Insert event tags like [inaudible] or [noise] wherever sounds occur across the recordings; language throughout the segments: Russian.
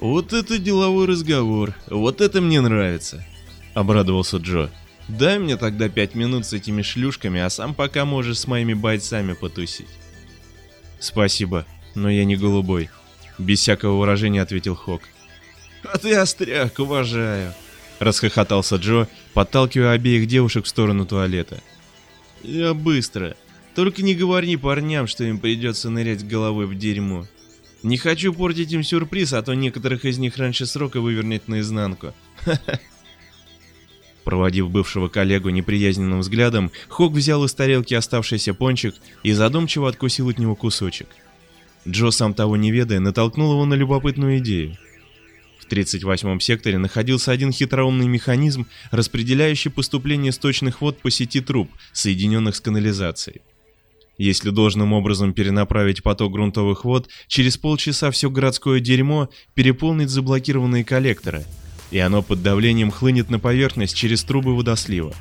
Вот это деловой разговор, вот это мне нравится, обрадовался Джо. Дай мне тогда пять минут с этими шлюшками, а сам пока можешь с моими бойцами потусить. Спасибо, но я не голубой, без всякого выражения ответил Хок. А ты остряк, уважаю, расхохотался Джо, подталкивая обеих девушек в сторону туалета. Я быстро. Только не говори парням, что им придется нырять головой в дерьмо. Не хочу портить им сюрприз, а то некоторых из них раньше срока вывернет наизнанку. [laughs] Проводив бывшего коллегу неприязненным взглядом, Хок взял из тарелки оставшийся пончик и задумчиво откусил от него кусочек. Джо, сам того не ведая, натолкнул его на любопытную идею. В 38-м секторе находился один хитроумный механизм, распределяющий поступление сточных вод по сети труб, соединенных с канализацией. Если должным образом перенаправить поток грунтовых вод, через полчаса все городское дерьмо переполнит заблокированные коллекторы, и оно под давлением хлынет на поверхность через трубы водослива.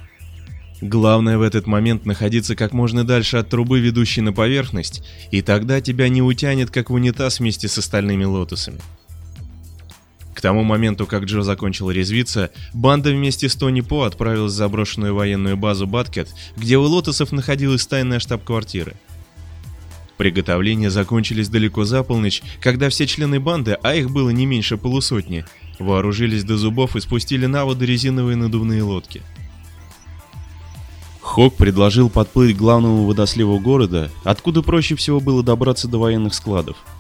Главное в этот момент находиться как можно дальше от трубы, ведущей на поверхность, и тогда тебя не утянет, как в унитаз вместе с остальными лотосами. К тому моменту, как Джо закончил резвиться, банда вместе с Тони По отправилась в заброшенную военную базу Баткет, где у лотосов находилась тайная штаб-квартира. Приготовления закончились далеко за полночь, когда все члены банды, а их было не меньше полусотни, вооружились до зубов и спустили на воду резиновые надувные лодки. Хок предложил подплыть к главному водосливу города, откуда проще всего было добраться до военных складов –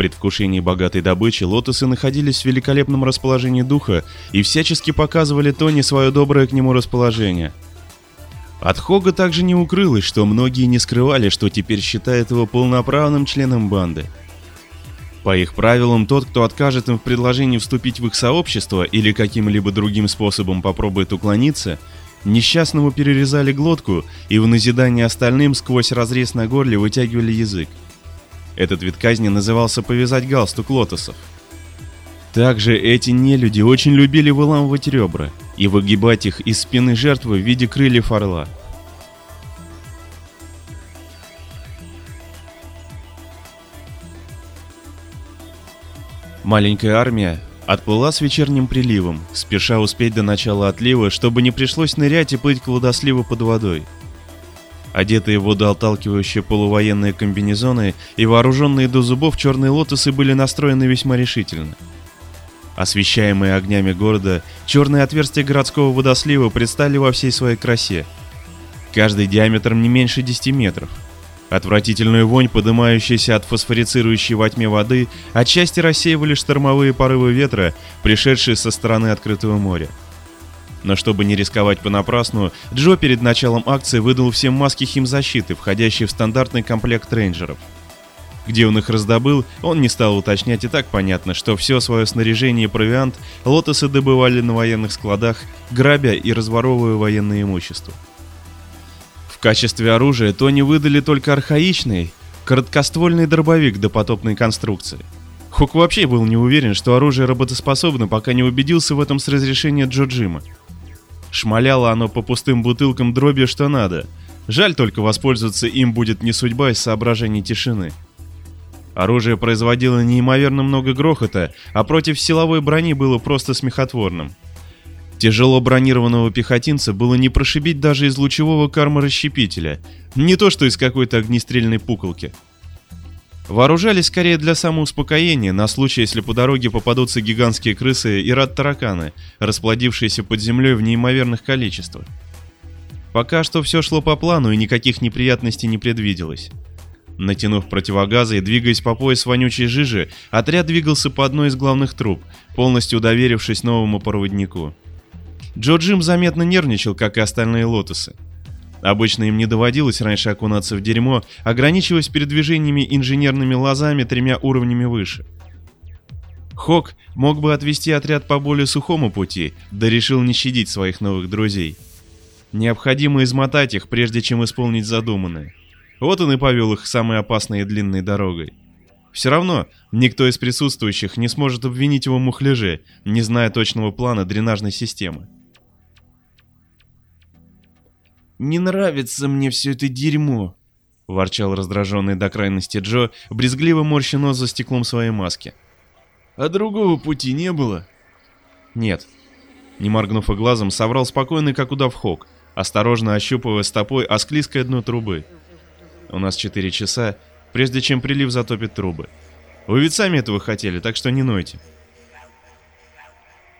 предвкушении богатой добычи лотосы находились в великолепном расположении духа и всячески показывали Тони свое доброе к нему расположение. От Хога также не укрылось, что многие не скрывали, что теперь считает его полноправным членом банды. По их правилам, тот, кто откажет им в предложении вступить в их сообщество или каким-либо другим способом попробует уклониться, несчастному перерезали глотку и в назидание остальным сквозь разрез на горле вытягивали язык. Этот вид казни назывался «повязать галстук лотосов». Также эти нелюди очень любили выламывать ребра и выгибать их из спины жертвы в виде крыльев орла. Маленькая армия отплыла с вечерним приливом, спеша успеть до начала отлива, чтобы не пришлось нырять и плыть к водосливу под водой. Одетые в водоотталкивающие полувоенные комбинезоны и вооруженные до зубов черные лотосы были настроены весьма решительно. Освещаемые огнями города, черные отверстия городского водослива предстали во всей своей красе. Каждый диаметром не меньше 10 метров. Отвратительную вонь, поднимающуюся от фосфорицирующей во тьме воды, отчасти рассеивали штормовые порывы ветра, пришедшие со стороны открытого моря. Но чтобы не рисковать понапрасну, Джо перед началом акции выдал всем маски химзащиты, входящие в стандартный комплект рейнджеров. Где он их раздобыл, он не стал уточнять, и так понятно, что все свое снаряжение и провиант лотосы добывали на военных складах, грабя и разворовывая военное имущество. В качестве оружия Тони выдали только архаичный, короткоствольный дробовик допотопной конструкции. Хук вообще был не уверен, что оружие работоспособно, пока не убедился в этом с разрешения Джо Джима. Шмаляло оно по пустым бутылкам дроби что надо. Жаль только воспользоваться им будет не судьба из соображений тишины. Оружие производило неимоверно много грохота, а против силовой брони было просто смехотворным. Тяжело бронированного пехотинца было не прошибить даже из лучевого карма-расщепителя, не то что из какой-то огнестрельной пуколки. Вооружались скорее для самоуспокоения, на случай, если по дороге попадутся гигантские крысы и рад-тараканы, расплодившиеся под землей в неимоверных количествах. Пока что все шло по плану и никаких неприятностей не предвиделось. Натянув противогазы и двигаясь по пояс вонючей жижи, отряд двигался по одной из главных труб, полностью доверившись новому проводнику. Джо Джим заметно нервничал, как и остальные лотосы. Обычно им не доводилось раньше окунаться в дерьмо, ограничиваясь передвижениями инженерными лозами тремя уровнями выше. Хок мог бы отвести отряд по более сухому пути, да решил не щадить своих новых друзей. Необходимо измотать их, прежде чем исполнить задуманное. Вот он и повел их самой опасной и длинной дорогой. Все равно, никто из присутствующих не сможет обвинить его в мухляже, не зная точного плана дренажной системы. «Не нравится мне все это дерьмо!» — ворчал раздраженный до крайности Джо, брезгливо морща нос за стеклом своей маски. А другого пути не было? Нет. Не моргнув и глазом, соврал спокойный, как удав хок, осторожно ощупывая стопой осклизкое дно трубы. У нас четыре часа, прежде чем прилив затопит трубы. Вы ведь сами этого хотели, так что не нойте.